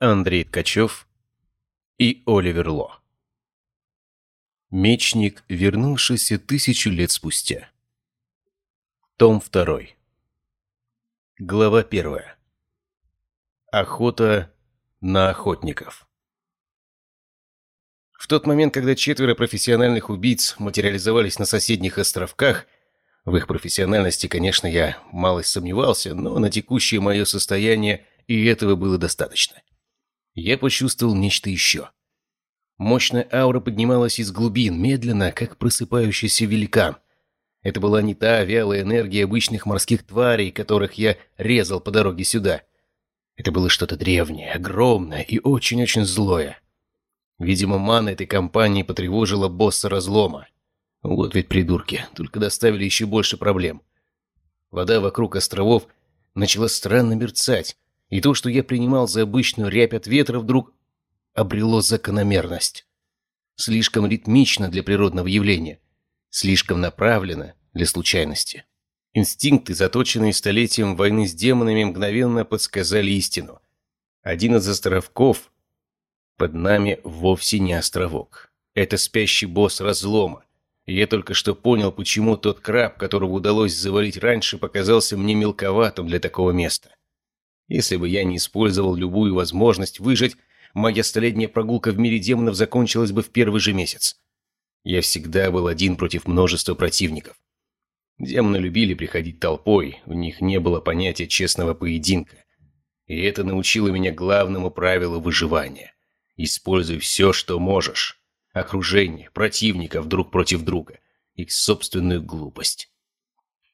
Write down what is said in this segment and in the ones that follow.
Андрей Ткачев и Оливер Ло. Мечник, вернувшийся тысячу лет спустя. Том 2. Глава 1. Охота на охотников. В тот момент, когда четверо профессиональных убийц материализовались на соседних островках, в их профессиональности, конечно, я мало сомневался, но на текущее мое состояние и этого было достаточно я почувствовал нечто еще. Мощная аура поднималась из глубин, медленно, как просыпающийся великан. Это была не та вялая энергия обычных морских тварей, которых я резал по дороге сюда. Это было что-то древнее, огромное и очень-очень злое. Видимо, мана этой компании потревожила босса разлома. Вот ведь придурки, только доставили еще больше проблем. Вода вокруг островов начала странно мерцать, и то, что я принимал за обычную рябь от ветра, вдруг обрело закономерность. Слишком ритмично для природного явления, слишком направлено для случайности. Инстинкты, заточенные столетием войны с демонами, мгновенно подсказали истину. Один из островков под нами вовсе не островок. Это спящий босс разлома. Я только что понял, почему тот краб, которого удалось завалить раньше, показался мне мелковатым для такого места. Если бы я не использовал любую возможность выжить, моя столетняя прогулка в мире демонов закончилась бы в первый же месяц. Я всегда был один против множества противников. Демоны любили приходить толпой, у них не было понятия честного поединка. И это научило меня главному правилу выживания. Используй все, что можешь. Окружение, противников друг против друга. Их собственную глупость.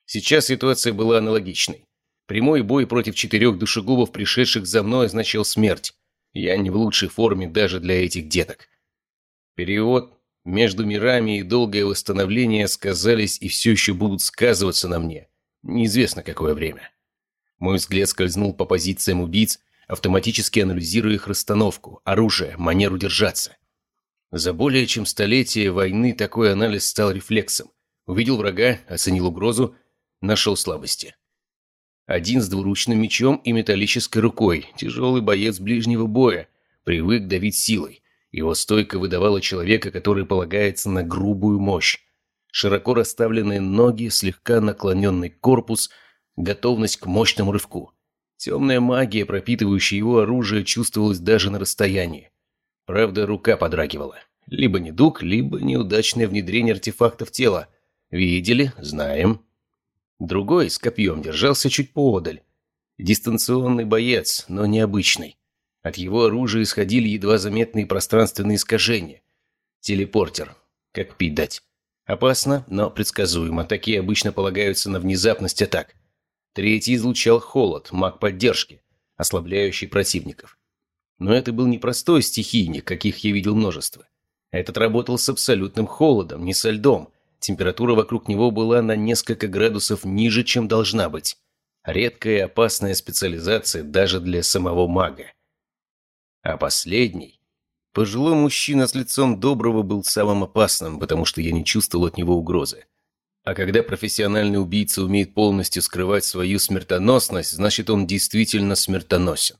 Сейчас ситуация была аналогичной. Прямой бой против четырех душегубов, пришедших за мной, означал смерть. Я не в лучшей форме даже для этих деток. Перевод между мирами и долгое восстановление сказались и все еще будут сказываться на мне. Неизвестно какое время. Мой взгляд скользнул по позициям убийц, автоматически анализируя их расстановку, оружие, манеру держаться. За более чем столетие войны такой анализ стал рефлексом. Увидел врага, оценил угрозу, нашел слабости. Один с двуручным мечом и металлической рукой, тяжелый боец ближнего боя, привык давить силой. Его стойка выдавала человека, который полагается на грубую мощь. Широко расставленные ноги, слегка наклоненный корпус, готовность к мощному рывку. Темная магия, пропитывающая его оружие, чувствовалась даже на расстоянии. Правда, рука подрагивала. Либо недуг, либо неудачное внедрение артефактов тела. Видели? Знаем. Другой с копьем держался чуть поодаль. Дистанционный боец, но необычный. От его оружия исходили едва заметные пространственные искажения. Телепортер. Как пить дать. Опасно, но предсказуемо. Такие обычно полагаются на внезапность атак. Третий излучал холод, маг поддержки, ослабляющий противников. Но это был не простой стихийник, каких я видел множество. Этот работал с абсолютным холодом, не со льдом, Температура вокруг него была на несколько градусов ниже, чем должна быть. Редкая и опасная специализация даже для самого мага. А последний... Пожилой мужчина с лицом доброго был самым опасным, потому что я не чувствовал от него угрозы. А когда профессиональный убийца умеет полностью скрывать свою смертоносность, значит он действительно смертоносен.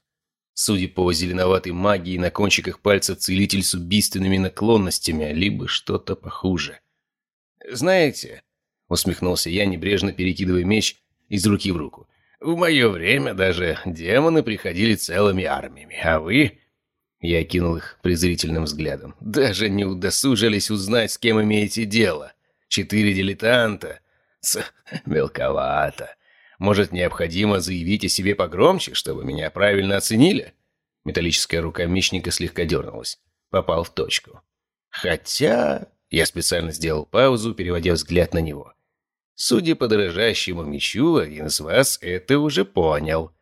Судя по зеленоватой магии на кончиках пальцев целитель с убийственными наклонностями, либо что-то похуже. «Знаете», — усмехнулся я, небрежно перекидывая меч из руки в руку, «в мое время даже демоны приходили целыми армиями, а вы...» Я кинул их презрительным взглядом. «Даже не удосужились узнать, с кем имеете дело. Четыре дилетанта. С... мелковато. Может, необходимо заявить о себе погромче, чтобы меня правильно оценили?» Металлическая рука мечника слегка дернулась. Попал в точку. «Хотя...» Я специально сделал паузу, переводя взгляд на него. Судя по дрожащему мечу, один из вас это уже понял.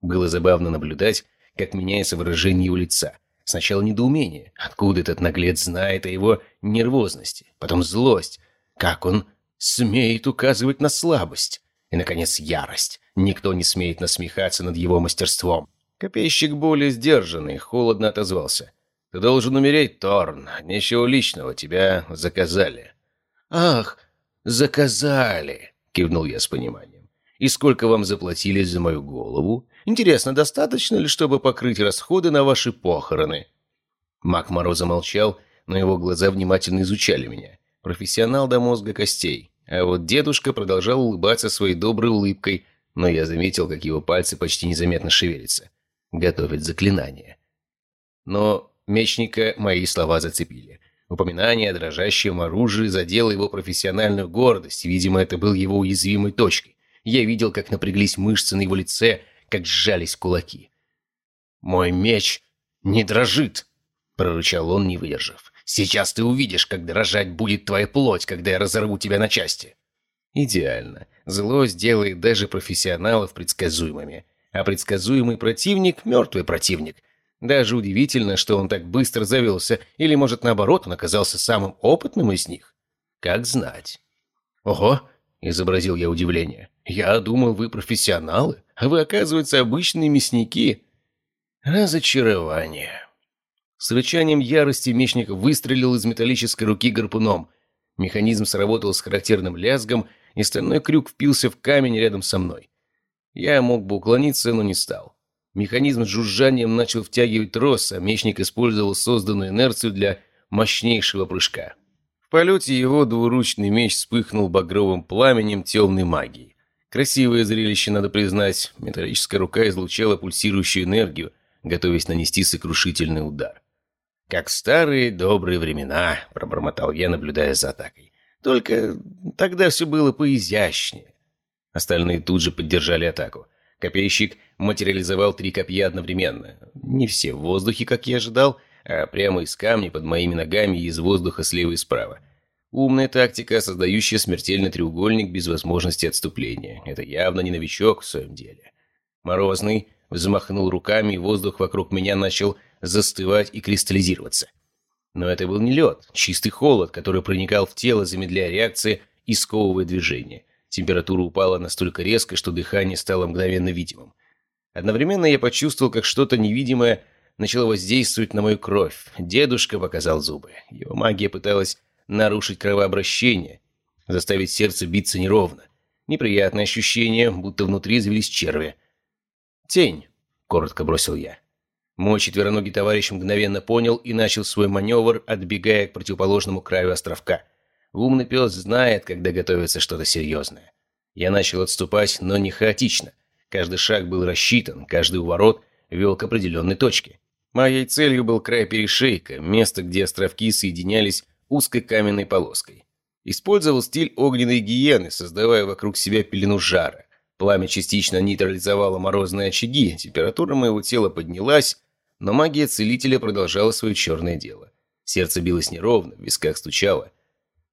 Было забавно наблюдать, как меняется выражение его лица. Сначала недоумение, откуда этот наглец знает о его нервозности, потом злость, как он смеет указывать на слабость, и, наконец, ярость. Никто не смеет насмехаться над его мастерством. Копейщик более сдержанный, холодно отозвался. Ты должен умереть, Торн. Ничего личного, тебя заказали». «Ах, заказали!» — кивнул я с пониманием. «И сколько вам заплатили за мою голову? Интересно, достаточно ли, чтобы покрыть расходы на ваши похороны?» Мак Мороза молчал, но его глаза внимательно изучали меня. Профессионал до мозга костей. А вот дедушка продолжал улыбаться своей доброй улыбкой, но я заметил, как его пальцы почти незаметно шевелятся. Готовит заклинание. Но мечника мои слова зацепили. Упоминание о дрожащем оружии задело его профессиональную гордость. Видимо, это был его уязвимой точкой. Я видел, как напряглись мышцы на его лице, как сжались кулаки. «Мой меч не дрожит!» — прорычал он, не выдержав. «Сейчас ты увидишь, как дрожать будет твоя плоть, когда я разорву тебя на части!» Идеально. Злость делает даже профессионалов предсказуемыми. А предсказуемый противник — мертвый противник. Даже удивительно, что он так быстро завелся, или, может, наоборот, он оказался самым опытным из них. Как знать. «Ого!» — изобразил я удивление. «Я думал, вы профессионалы, а вы, оказывается, обычные мясники». Разочарование. С рычанием ярости мечник выстрелил из металлической руки гарпуном. Механизм сработал с характерным лязгом, и стальной крюк впился в камень рядом со мной. Я мог бы уклониться, но не стал. Механизм с жужжанием начал втягивать трос, а мечник использовал созданную инерцию для мощнейшего прыжка. В полете его двуручный меч вспыхнул багровым пламенем темной магии. Красивое зрелище, надо признать. Металлическая рука излучала пульсирующую энергию, готовясь нанести сокрушительный удар. «Как старые добрые времена», — пробормотал я, наблюдая за атакой. «Только тогда все было поизящнее». Остальные тут же поддержали атаку. Копейщик материализовал три копья одновременно. Не все в воздухе, как я ожидал, а прямо из камня под моими ногами и из воздуха слева и справа. Умная тактика, создающая смертельный треугольник без возможности отступления. Это явно не новичок в своем деле. Морозный взмахнул руками, и воздух вокруг меня начал застывать и кристаллизироваться. Но это был не лед, чистый холод, который проникал в тело, замедляя реакции и сковывая движение. Температура упала настолько резко, что дыхание стало мгновенно видимым. Одновременно я почувствовал, как что-то невидимое начало воздействовать на мою кровь. Дедушка показал зубы. Его магия пыталась нарушить кровообращение, заставить сердце биться неровно. Неприятное ощущение, будто внутри завелись черви. «Тень», — коротко бросил я. Мой четвероногий товарищ мгновенно понял и начал свой маневр, отбегая к противоположному краю островка — Умный пес знает, когда готовится что-то серьезное. Я начал отступать, но не хаотично. Каждый шаг был рассчитан, каждый уворот вел к определенной точке. Моей целью был край перешейка, место, где островки соединялись узкой каменной полоской. Использовал стиль огненной гиены, создавая вокруг себя пелену жара. Пламя частично нейтрализовало морозные очаги, температура моего тела поднялась, но магия целителя продолжала свое черное дело. Сердце билось неровно, в висках стучало.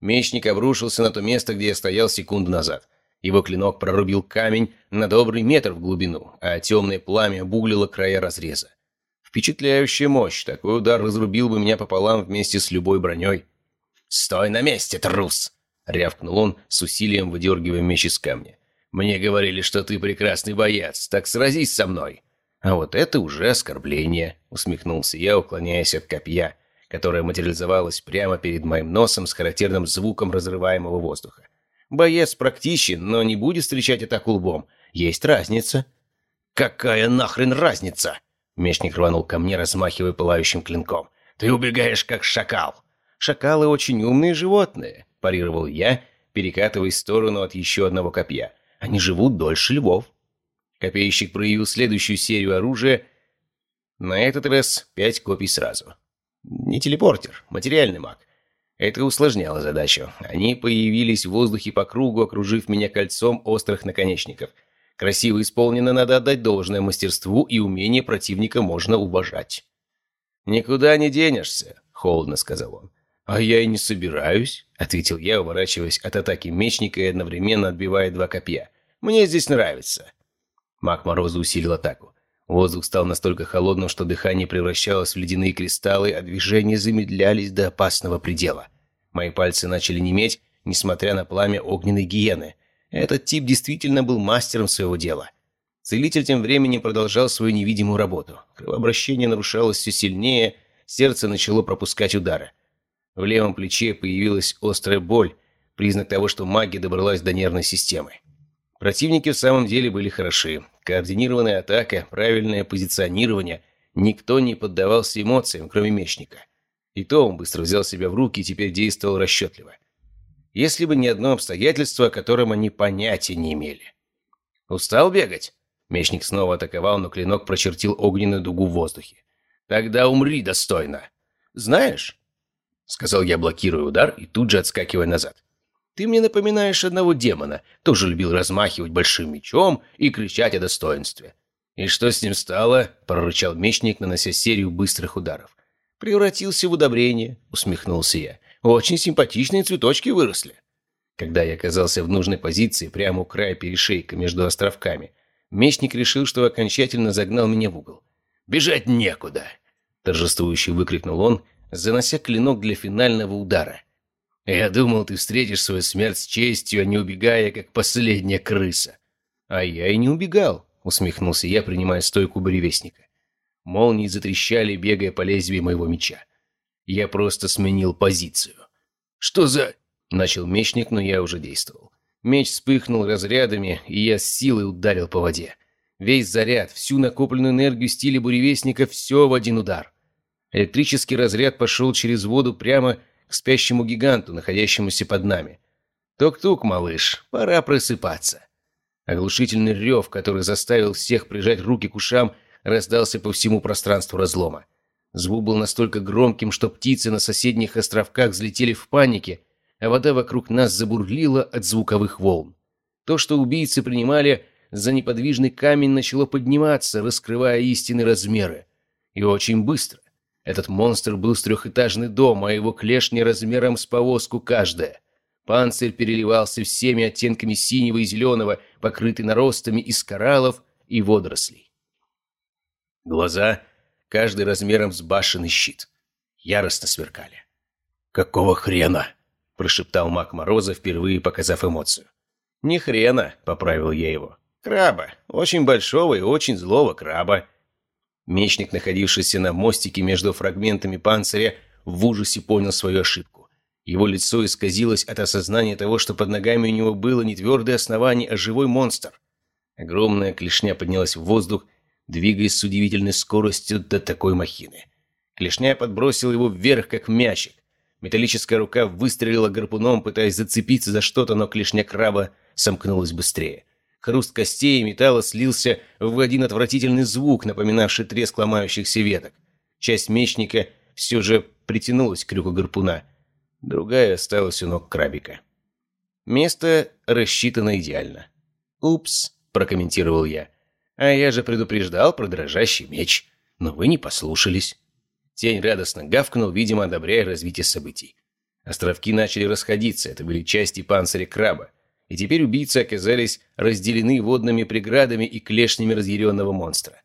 Мечник обрушился на то место, где я стоял секунду назад. Его клинок прорубил камень на добрый метр в глубину, а темное пламя буглило края разреза. Впечатляющая мощь, такой удар разрубил бы меня пополам вместе с любой броней. «Стой на месте, трус!» — рявкнул он, с усилием выдергивая меч из камня. «Мне говорили, что ты прекрасный боец, так сразись со мной!» «А вот это уже оскорбление!» — усмехнулся я, уклоняясь от копья — которая материализовалась прямо перед моим носом с характерным звуком разрываемого воздуха. Боец практичен, но не будет встречать атаку лбом. Есть разница. «Какая нахрен разница?» Мечник рванул ко мне, размахивая пылающим клинком. «Ты убегаешь, как шакал!» «Шакалы очень умные животные», – парировал я, перекатываясь в сторону от еще одного копья. «Они живут дольше львов». Копейщик проявил следующую серию оружия. На этот раз пять копий сразу. Не телепортер, материальный маг. Это усложняло задачу. Они появились в воздухе по кругу, окружив меня кольцом острых наконечников. Красиво исполнено, надо отдать должное мастерству, и умение противника можно уважать. «Никуда не денешься», — холодно сказал он. «А я и не собираюсь», — ответил я, уворачиваясь от атаки мечника и одновременно отбивая два копья. «Мне здесь нравится». Маг Мороза усилил атаку. Воздух стал настолько холодным, что дыхание превращалось в ледяные кристаллы, а движения замедлялись до опасного предела. Мои пальцы начали неметь, несмотря на пламя огненной гиены. Этот тип действительно был мастером своего дела. Целитель тем временем продолжал свою невидимую работу. Кровообращение нарушалось все сильнее, сердце начало пропускать удары. В левом плече появилась острая боль, признак того, что магия добралась до нервной системы. Противники в самом деле были хороши. Координированная атака, правильное позиционирование. Никто не поддавался эмоциям, кроме мечника. И то он быстро взял себя в руки и теперь действовал расчетливо. Если бы не одно обстоятельство, о котором они понятия не имели. «Устал бегать?» Мечник снова атаковал, но клинок прочертил огненную дугу в воздухе. «Тогда умри достойно!» «Знаешь?» — сказал я, блокируя удар и тут же отскакивая назад. «Ты мне напоминаешь одного демона, тоже любил размахивать большим мечом и кричать о достоинстве». «И что с ним стало?» — прорычал мечник, нанося серию быстрых ударов. «Превратился в удобрение», — усмехнулся я. «Очень симпатичные цветочки выросли». Когда я оказался в нужной позиции, прямо у края перешейка между островками, мечник решил, что окончательно загнал меня в угол. «Бежать некуда!» — торжествующе выкрикнул он, занося клинок для финального удара. «Я думал, ты встретишь свою смерть с честью, а не убегая, как последняя крыса». «А я и не убегал», — усмехнулся я, принимая стойку буревестника. Молнии затрещали, бегая по лезвию моего меча. Я просто сменил позицию. «Что за...» — начал мечник, но я уже действовал. Меч вспыхнул разрядами, и я с силой ударил по воде. Весь заряд, всю накопленную энергию стиля буревестника, все в один удар. Электрический разряд пошел через воду прямо к спящему гиганту, находящемуся под нами. «Тук-тук, малыш, пора просыпаться». Оглушительный рев, который заставил всех прижать руки к ушам, раздался по всему пространству разлома. Звук был настолько громким, что птицы на соседних островках взлетели в панике, а вода вокруг нас забурлила от звуковых волн. То, что убийцы принимали за неподвижный камень, начало подниматься, раскрывая истинные размеры. И очень быстро. Этот монстр был с трехэтажный дом, а его клешни размером с повозку каждая. Панцирь переливался всеми оттенками синего и зеленого, покрытый наростами из кораллов и водорослей. Глаза, каждый размером с башенный щит, яростно сверкали. «Какого хрена?» – прошептал маг Мороза, впервые показав эмоцию. «Не хрена», – поправил я его. «Краба. Очень большого и очень злого краба». Мечник, находившийся на мостике между фрагментами панциря, в ужасе понял свою ошибку. Его лицо исказилось от осознания того, что под ногами у него было не твердое основание, а живой монстр. Огромная клешня поднялась в воздух двигаясь с удивительной скоростью до такой махины. Клешня подбросил его вверх, как мячик. Металлическая рука выстрелила гарпуном, пытаясь зацепиться за что-то, но клешня краба сомкнулась быстрее. Хруст костей и металла слился в один отвратительный звук, напоминавший треск ломающихся веток. Часть мечника все же притянулась к крюку гарпуна. Другая осталась у ног крабика. Место рассчитано идеально. «Упс», – прокомментировал я. А я же предупреждал про дрожащий меч. Но вы не послушались. Тень радостно гавкнул, видимо, одобряя развитие событий. Островки начали расходиться, это были части панциря краба. И теперь убийцы оказались разделены водными преградами и клешнями разъяренного монстра.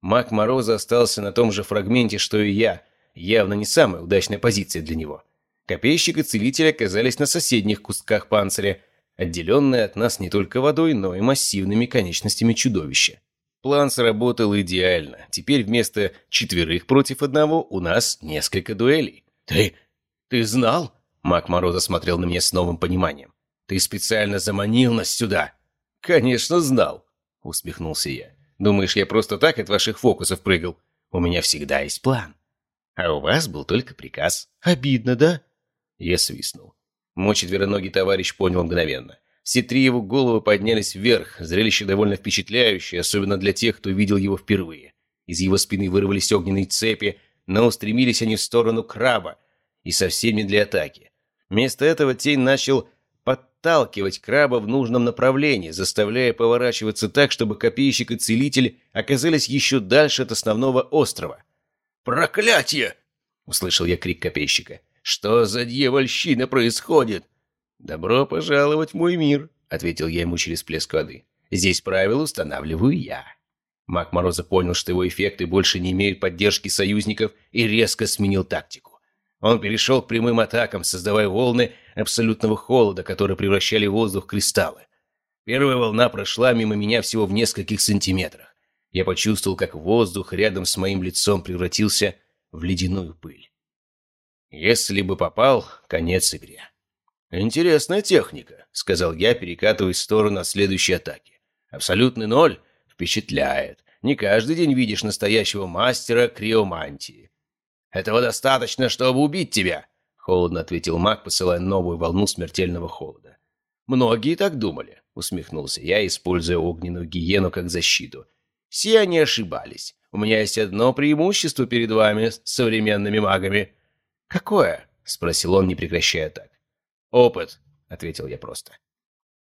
Маг Мороза остался на том же фрагменте, что и я, явно не самая удачная позиция для него. Копейщик и целитель оказались на соседних кусках панциря, отделенные от нас не только водой, но и массивными конечностями чудовища. План сработал идеально. Теперь вместо четверых против одного у нас несколько дуэлей. «Ты... ты знал?» Мак Мороза смотрел на меня с новым пониманием. «Ты специально заманил нас сюда?» «Конечно, знал», — усмехнулся я. «Думаешь, я просто так от ваших фокусов прыгал? У меня всегда есть план. А у вас был только приказ. Обидно, да?» Я свистнул. Мой четвероногий товарищ понял мгновенно. Все три его головы поднялись вверх, зрелище довольно впечатляющее, особенно для тех, кто видел его впервые. Из его спины вырвались огненные цепи, но устремились они в сторону краба, и совсем не для атаки. Вместо этого тень начал подталкивать краба в нужном направлении, заставляя поворачиваться так, чтобы копейщик и целитель оказались еще дальше от основного острова. «Проклятие!» — услышал я крик копейщика. Что за дьявольщина происходит?» «Добро пожаловать в мой мир», — ответил я ему через плеск воды. «Здесь правила устанавливаю я». Маг Мороза понял, что его эффекты больше не имеют поддержки союзников и резко сменил тактику. Он перешел к прямым атакам, создавая волны абсолютного холода, которые превращали воздух в кристаллы. Первая волна прошла мимо меня всего в нескольких сантиметрах. Я почувствовал, как воздух рядом с моим лицом превратился в ледяную пыль. Если бы попал, конец игре. «Интересная техника», — сказал я, перекатываясь в сторону от следующей атаки. «Абсолютный ноль. Впечатляет. Не каждый день видишь настоящего мастера криомантии. «Этого достаточно, чтобы убить тебя», — холодно ответил маг, посылая новую волну смертельного холода. «Многие так думали», — усмехнулся я, используя огненную гиену как защиту. «Все они ошибались. У меня есть одно преимущество перед вами, современными магами». «Какое?» — спросил он, не прекращая так. «Опыт», — ответил я просто.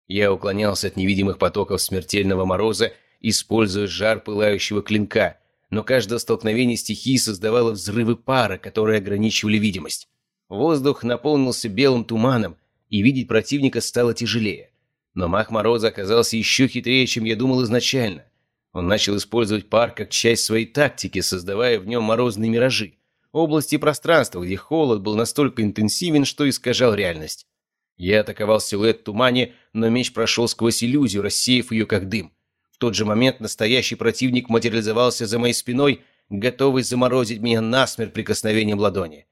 Я уклонялся от невидимых потоков смертельного мороза, используя жар пылающего клинка, но каждое столкновение стихии создавало взрывы пара, которые ограничивали видимость. Воздух наполнился белым туманом, и видеть противника стало тяжелее. Но маг Мороза оказался еще хитрее, чем я думал изначально. Он начал использовать пар как часть своей тактики, создавая в нем морозные миражи. Области пространства, где холод был настолько интенсивен, что искажал реальность. Я атаковал силуэт тумане, но меч прошел сквозь иллюзию, рассеяв ее как дым. В тот же момент настоящий противник материализовался за моей спиной, готовый заморозить меня насмерть прикосновением ладони.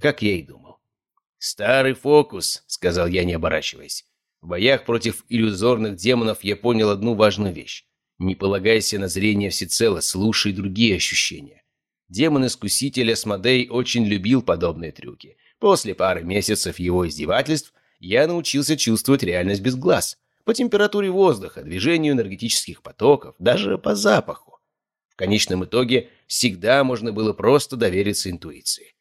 Как я и думал. «Старый фокус», — сказал я, не оборачиваясь. В боях против иллюзорных демонов я понял одну важную вещь. Не полагайся на зрение всецело, слушай другие ощущения. Демон-искуситель Асмодей очень любил подобные трюки. После пары месяцев его издевательств я научился чувствовать реальность без глаз. По температуре воздуха, движению энергетических потоков, даже по запаху. В конечном итоге всегда можно было просто довериться интуиции.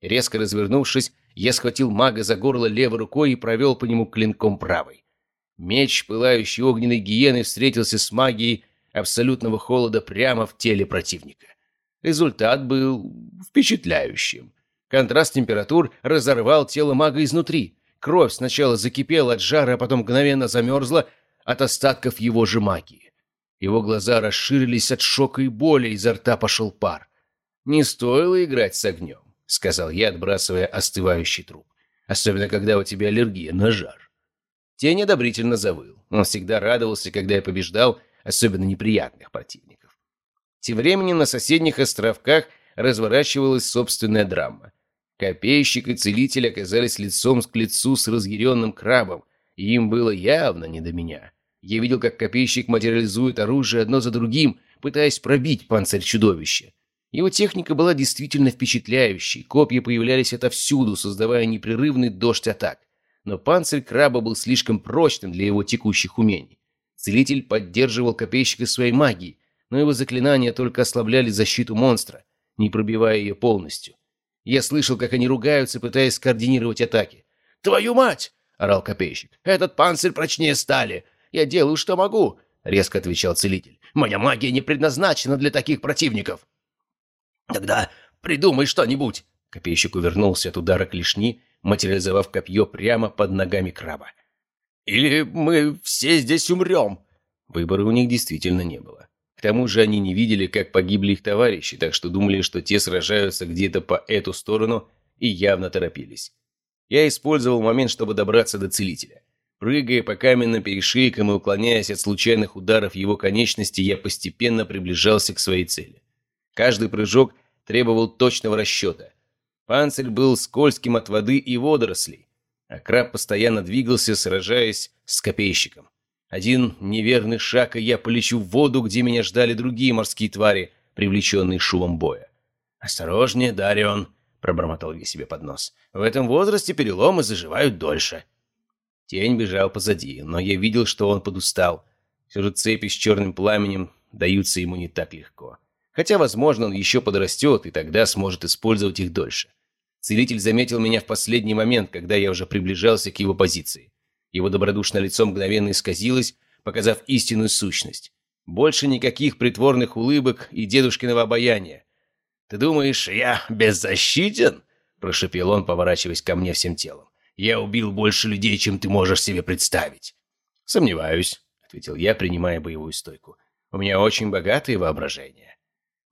Резко развернувшись, я схватил мага за горло левой рукой и провел по нему клинком правой. Меч, пылающий огненной гиены, встретился с магией абсолютного холода прямо в теле противника. Результат был впечатляющим. Контраст температур разорвал тело мага изнутри. Кровь сначала закипела от жара, а потом мгновенно замерзла от остатков его же магии. Его глаза расширились от шока и боли, изо рта пошел пар. «Не стоило играть с огнем», — сказал я, отбрасывая остывающий труп. «Особенно, когда у тебя аллергия на жар». Тень одобрительно завыл. Он всегда радовался, когда я побеждал, особенно неприятных противников. Тем временем на соседних островках разворачивалась собственная драма. Копейщик и целитель оказались лицом к лицу с разъяренным крабом, и им было явно не до меня. Я видел, как копейщик материализует оружие одно за другим, пытаясь пробить панцирь чудовища. Его техника была действительно впечатляющей, копья появлялись отовсюду, создавая непрерывный дождь атак. Но панцирь краба был слишком прочным для его текущих умений. Целитель поддерживал копейщика своей магией, но его заклинания только ослабляли защиту монстра, не пробивая ее полностью. Я слышал, как они ругаются, пытаясь скоординировать атаки. «Твою мать!» — орал копейщик. «Этот панцирь прочнее стали. Я делаю, что могу!» — резко отвечал целитель. «Моя магия не предназначена для таких противников!» «Тогда придумай что-нибудь!» Копейщик увернулся от удара клешни, материализовав копье прямо под ногами краба. «Или мы все здесь умрем!» Выбора у них действительно не было. К тому же они не видели, как погибли их товарищи, так что думали, что те сражаются где-то по эту сторону и явно торопились. Я использовал момент, чтобы добраться до целителя. Прыгая по каменным перешейкам и уклоняясь от случайных ударов его конечности, я постепенно приближался к своей цели. Каждый прыжок требовал точного расчета. Панцирь был скользким от воды и водорослей, а краб постоянно двигался, сражаясь с копейщиком. Один неверный шаг, и я полечу в воду, где меня ждали другие морские твари, привлеченные шумом боя. «Осторожнее, Дарион!» — пробормотал я себе под нос. «В этом возрасте переломы заживают дольше». Тень бежал позади, но я видел, что он подустал. Все же цепи с черным пламенем даются ему не так легко. Хотя, возможно, он еще подрастет, и тогда сможет использовать их дольше. Целитель заметил меня в последний момент, когда я уже приближался к его позиции. Его добродушное лицо мгновенно исказилось, показав истинную сущность. Больше никаких притворных улыбок и дедушкиного обаяния. «Ты думаешь, я беззащитен?» – прошепел он, поворачиваясь ко мне всем телом. «Я убил больше людей, чем ты можешь себе представить». «Сомневаюсь», – ответил я, принимая боевую стойку. «У меня очень богатое воображение».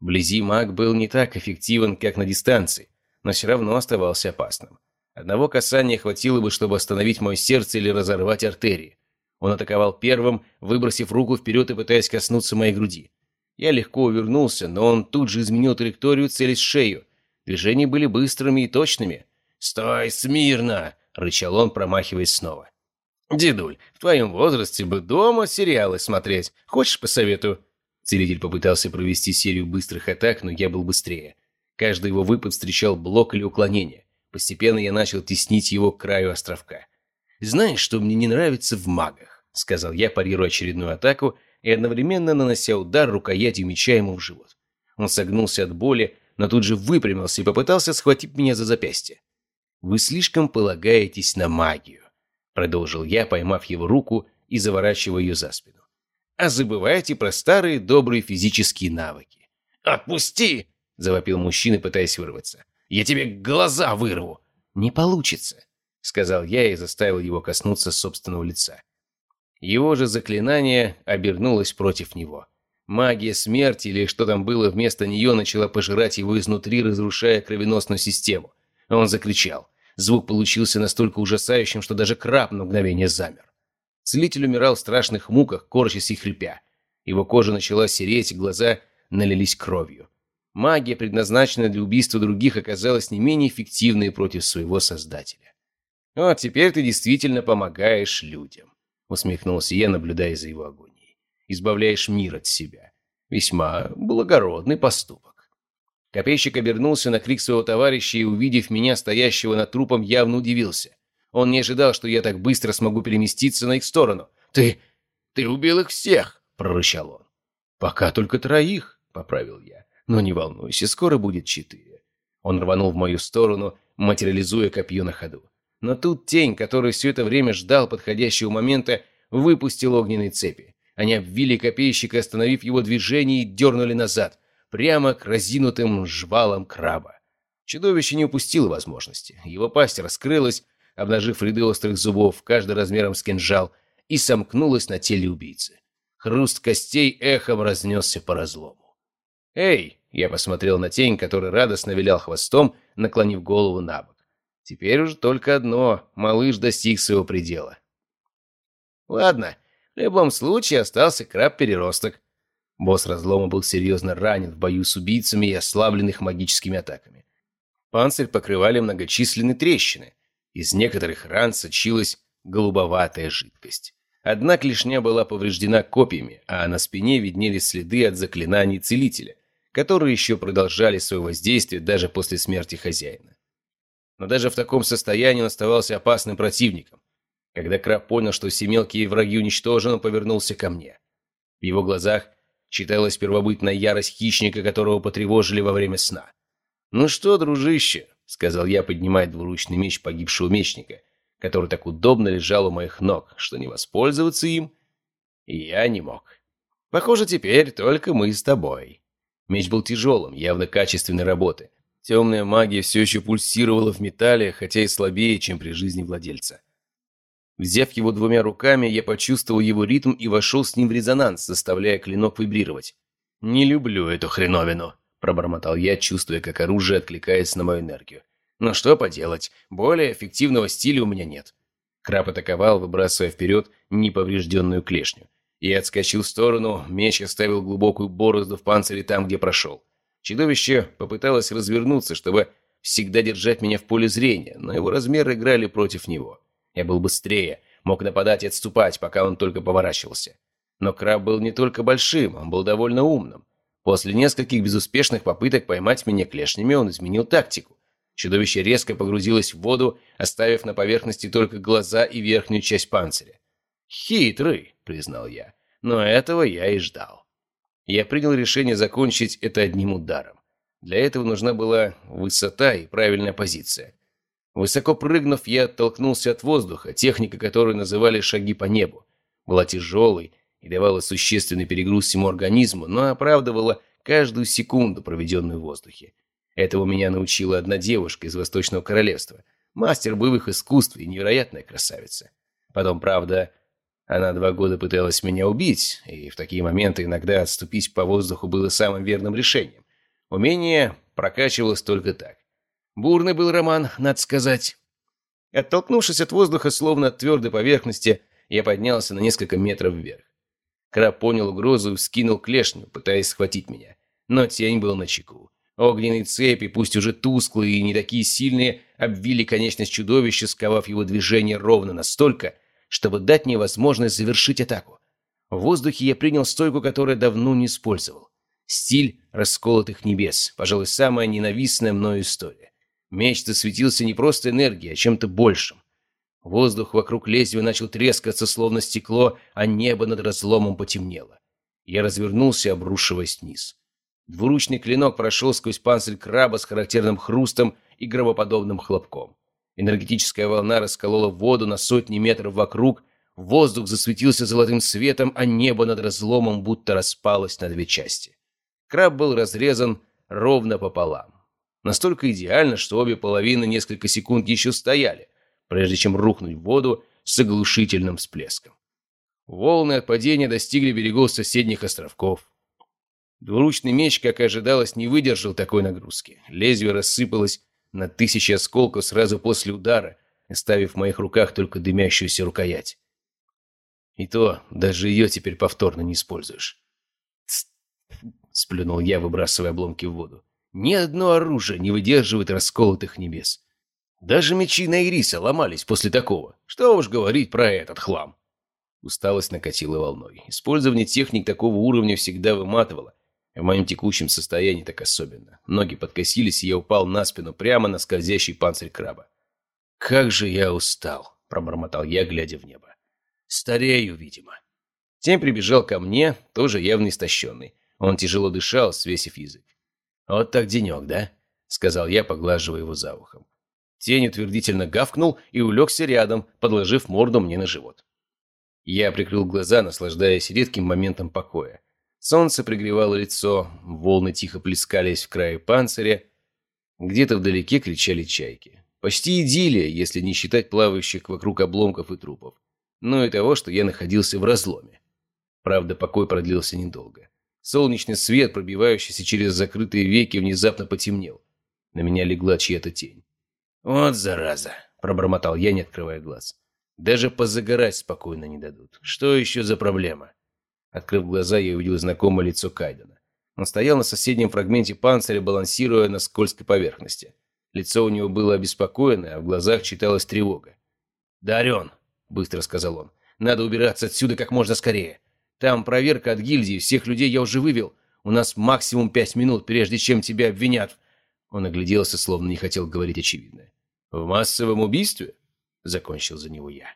Вблизи маг был не так эффективен, как на дистанции, но все равно оставался опасным. Одного касания хватило бы, чтобы остановить мое сердце или разорвать артерии. Он атаковал первым, выбросив руку вперед и пытаясь коснуться моей груди. Я легко увернулся, но он тут же изменил траекторию, целясь в шею. Движения были быстрыми и точными. «Стой смирно!» — рычал он, промахиваясь снова. «Дедуль, в твоем возрасте бы дома сериалы смотреть. Хочешь, посоветую?» Целитель попытался провести серию быстрых атак, но я был быстрее. Каждый его выпад встречал блок или уклонение. Постепенно я начал теснить его к краю островка. «Знаешь, что мне не нравится в магах?» — сказал я, парируя очередную атаку и одновременно нанося удар рукоятью меча ему в живот. Он согнулся от боли, но тут же выпрямился и попытался схватить меня за запястье. «Вы слишком полагаетесь на магию», — продолжил я, поймав его руку и заворачивая ее за спину. «А забывайте про старые добрые физические навыки». «Отпусти!» — завопил мужчина, пытаясь вырваться. «Я тебе глаза вырву!» «Не получится», — сказал я и заставил его коснуться собственного лица. Его же заклинание обернулось против него. Магия смерти или что там было вместо нее начала пожирать его изнутри, разрушая кровеносную систему. Он закричал. Звук получился настолько ужасающим, что даже краб на мгновение замер. Целитель умирал в страшных муках, корчась и хрипя. Его кожа начала сереть, глаза налились кровью. Магия, предназначенная для убийства других, оказалась не менее эффективной против своего создателя. «Вот теперь ты действительно помогаешь людям», — усмехнулся я, наблюдая за его огонь избавляешь мир от себя. Весьма благородный поступок. Копейщик обернулся на крик своего товарища и, увидев меня, стоящего над трупом, явно удивился. Он не ожидал, что я так быстро смогу переместиться на их сторону. «Ты... ты убил их всех!» — прорычал он. «Пока только троих», — поправил я. «Но не волнуйся, скоро будет четыре». Он рванул в мою сторону, материализуя копье на ходу. Но тут тень, который все это время ждал подходящего момента, выпустил огненные цепи. Они обвили копейщика, остановив его движение, и дернули назад, прямо к разинутым жвалам краба. Чудовище не упустило возможности. Его пасть раскрылась, обнажив ряды острых зубов, каждый размером с кинжал, и сомкнулась на теле убийцы. Хруст костей эхом разнесся по разлому. «Эй!» — я посмотрел на тень, который радостно вилял хвостом, наклонив голову на бок. Теперь уже только одно — малыш достиг своего предела. «Ладно, в любом случае остался краб-переросток. Босс разлома был серьезно ранен в бою с убийцами и ослабленных магическими атаками. Панцирь покрывали многочисленные трещины. Из некоторых ран сочилась голубоватая жидкость. Одна клешня была повреждена копьями, а на спине виднелись следы от заклинаний целителя, которые еще продолжали свое воздействие даже после смерти хозяина. Но даже в таком состоянии он оставался опасным противником. Когда краб понял, что все мелкие враги уничтожены, он повернулся ко мне. В его глазах читалась первобытная ярость хищника, которого потревожили во время сна. «Ну что, дружище», — сказал я, поднимая двуручный меч погибшего мечника, который так удобно лежал у моих ног, что не воспользоваться им я не мог. «Похоже, теперь только мы с тобой». Меч был тяжелым, явно качественной работы. Темная магия все еще пульсировала в металле, хотя и слабее, чем при жизни владельца. Взяв его двумя руками, я почувствовал его ритм и вошел с ним в резонанс, заставляя клинок вибрировать. «Не люблю эту хреновину», – пробормотал я, чувствуя, как оружие откликается на мою энергию. «Но что поделать, более эффективного стиля у меня нет». Краб атаковал, выбрасывая вперед неповрежденную клешню. Я отскочил в сторону, меч оставил глубокую борозду в панцире там, где прошел. Чудовище попыталось развернуться, чтобы всегда держать меня в поле зрения, но его размеры играли против него. Я был быстрее, мог нападать и отступать, пока он только поворачивался. Но краб был не только большим, он был довольно умным. После нескольких безуспешных попыток поймать меня клешнями, он изменил тактику. Чудовище резко погрузилось в воду, оставив на поверхности только глаза и верхнюю часть панциря. «Хитрый», — признал я, — «но этого я и ждал». Я принял решение закончить это одним ударом. Для этого нужна была высота и правильная позиция. Высоко прыгнув, я оттолкнулся от воздуха, техника которую называли «шаги по небу». Была тяжелой и давала существенный перегруз всему организму, но оправдывала каждую секунду, проведенную в воздухе. Этого меня научила одна девушка из Восточного Королевства, мастер боевых искусств и невероятная красавица. Потом, правда, она два года пыталась меня убить, и в такие моменты иногда отступить по воздуху было самым верным решением. Умение прокачивалось только так. Бурный был роман, надо сказать. Оттолкнувшись от воздуха, словно от твердой поверхности, я поднялся на несколько метров вверх. Краб понял угрозу и вскинул клешню, пытаясь схватить меня. Но тень был на чеку. Огненные цепи, пусть уже тусклые и не такие сильные, обвили конечность чудовища, сковав его движение ровно настолько, чтобы дать мне возможность завершить атаку. В воздухе я принял стойку, которую давно не использовал. Стиль расколотых небес, пожалуй, самая ненавистная мною история. Меч засветился не просто энергией, а чем-то большим. Воздух вокруг лезвия начал трескаться, словно стекло, а небо над разломом потемнело. Я развернулся, обрушиваясь вниз. Двуручный клинок прошел сквозь панцирь краба с характерным хрустом и гробоподобным хлопком. Энергетическая волна расколола воду на сотни метров вокруг, воздух засветился золотым светом, а небо над разломом будто распалось на две части. Краб был разрезан ровно пополам. Настолько идеально, что обе половины несколько секунд еще стояли, прежде чем рухнуть в воду с оглушительным всплеском. Волны от падения достигли берегов соседних островков. Двуручный меч, как и ожидалось, не выдержал такой нагрузки. Лезвие рассыпалось на тысячи осколков сразу после удара, оставив в моих руках только дымящуюся рукоять. И то даже ее теперь повторно не используешь. — сплюнул я, выбрасывая обломки в воду. «Ни одно оружие не выдерживает расколотых небес. Даже мечи на Ириса ломались после такого. Что уж говорить про этот хлам!» Усталость накатила волной. Использование техник такого уровня всегда выматывало. В моем текущем состоянии так особенно. Ноги подкосились, и я упал на спину прямо на скользящий панцирь краба. «Как же я устал!» – пробормотал я, глядя в небо. «Старею, видимо». Тень прибежал ко мне, тоже явно истощенный. Он тяжело дышал, свесив язык. «Вот так денек, да?» — сказал я, поглаживая его за ухом. Тень утвердительно гавкнул и улегся рядом, подложив морду мне на живот. Я прикрыл глаза, наслаждаясь редким моментом покоя. Солнце пригревало лицо, волны тихо плескались в крае панциря. Где-то вдалеке кричали чайки. Почти идиллия, если не считать плавающих вокруг обломков и трупов. Но и того, что я находился в разломе. Правда, покой продлился недолго. Солнечный свет, пробивающийся через закрытые веки, внезапно потемнел. На меня легла чья-то тень. «Вот зараза!» – пробормотал я, не открывая глаз. «Даже позагорать спокойно не дадут. Что еще за проблема?» Открыв глаза, я увидел знакомое лицо Кайдена. Он стоял на соседнем фрагменте панциря, балансируя на скользкой поверхности. Лицо у него было обеспокоенное, а в глазах читалась тревога. «Дарен!» – быстро сказал он. «Надо убираться отсюда как можно скорее. Там проверка от гильдии, всех людей я уже вывел. У нас максимум пять минут, прежде чем тебя обвинят». Он огляделся, словно не хотел говорить очевидное. «В массовом убийстве?» — закончил за него я.